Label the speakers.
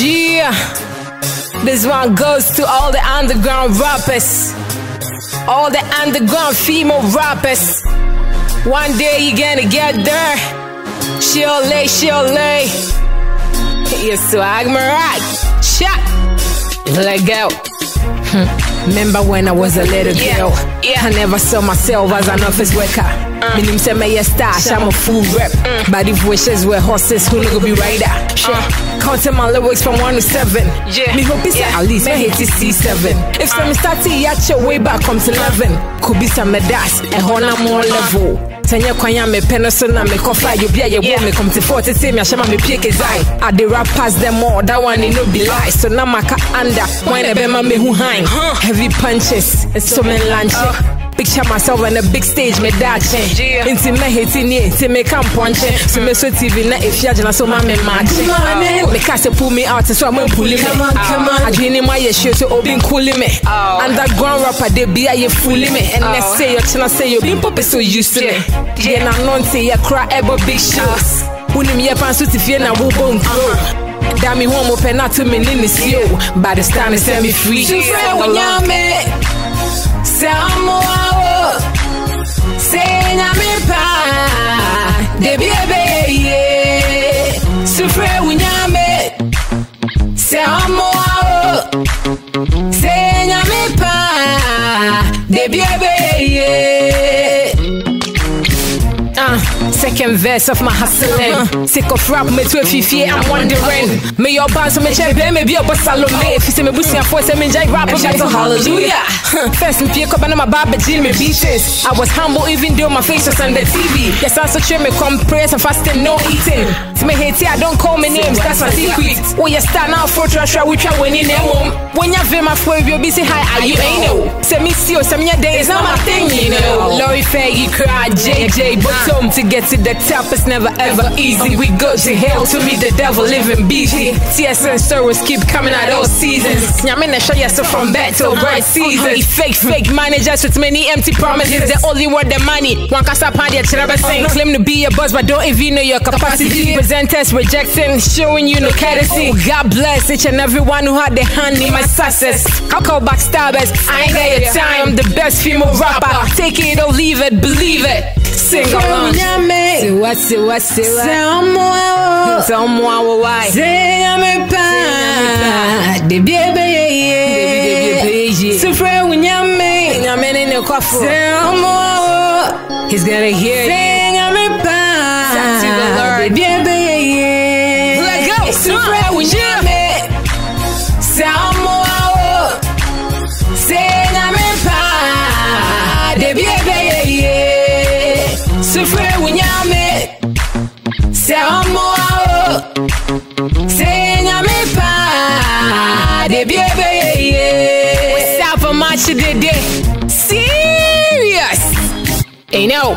Speaker 1: Yeah, this one goes to all the underground rappers, all the underground female rappers. One day you're gonna get there. She'll lay, she'll lay. You swag me right. Shot. Let go. Hmm. Remember when I was a little girl?
Speaker 2: yeah.
Speaker 1: I never saw myself as an office worker. Uh. Minim say me a stash, I'm a full rep.
Speaker 2: Mm.
Speaker 1: But if wishes were horses, who nigga be rider? Sure. Counting my lyrics from one to seven.
Speaker 2: Uh. Yeah.
Speaker 1: Me hope it's
Speaker 2: Yeah.
Speaker 1: at least me hate to see seven. If some start to yacht your way back comes eleven. Could be some das, a honor more level. Sanya kwanya me peno so na me kofa you be a ye
Speaker 2: Yeah.
Speaker 1: come to 40 say me ashama me pieke zai. I the rap past them all that one it no be lie. So na maka under when e be ma me hu hang. Heavy punches and so many lunch. Picture myself on a big stage, me.
Speaker 2: Yeah.
Speaker 1: Inti me hiti ni, inti me kam ponche. So me so TV na if ya jana so ma me match. Me cast pull me out, so I'm pulling me.
Speaker 2: Come on, come on.
Speaker 1: I dream my ye show so open cooling me.
Speaker 2: Oh.
Speaker 1: Underground rapper they be a fooling me. And they
Speaker 2: Oh.
Speaker 1: say you chana say you been pop so used to me.
Speaker 2: Yeah.
Speaker 1: Na non say you cry ever big shows. Unim ye pan so ti fie na wo bon grow. Da me home open not to me in the seal. By the time they set me free.
Speaker 2: Sufre unyame,
Speaker 1: Samo awo, say nyame pa, debi ebe ye. Sufre unyame, samo awo, say nyame pa, debi ebe ye. Uh, second verse of my hustling. Sick of rap, me to a fifi, I'm wondering. Me your boss, me check, me be a boss salome. If you say me bussy and me jai rap, and shout hallelujah. First, me pick up and my baba jean, me beaches. I was humble even though my face was on the TV. Yes, I so cheer me come prayers and fasting, no eating. To me hate I don't call me names, that's my secret. Oh, you stand out for trash, we try winning them home. When you feel my foot, you'll be say hi, are you ain't no. Say me see you, some your day is not my thing, you know. Lori Faggy cry, JJ, but um, to get to the top, it's never ever easy. We go to hell to meet the devil living BG. TSN stories keep coming out all seasons. Nyamina show you from bad till bright uh-huh. season. Fake, fake mm. managers with many empty promises. They only want the money. One casa party at saying claim to be a buzz, but don't even know your capacity. Presenters rejecting, showing you no courtesy. God bless each and everyone who had their hand in my success. I'll call backstabbers. I ain't got your time. I'm the best female rapper. Take it or leave it, believe it. Sing along. Say what, say what, say what. Tell me why.
Speaker 2: say nyame pa, debi ebe ye. Sufre unyame,
Speaker 1: Nyame ne ne kwafo.
Speaker 2: say omo,
Speaker 1: He's gonna hear you.
Speaker 2: Sufre unyame, say omo, say nyame pa, debi ebe ye.
Speaker 1: Stop a match today. Serious. Ain't no.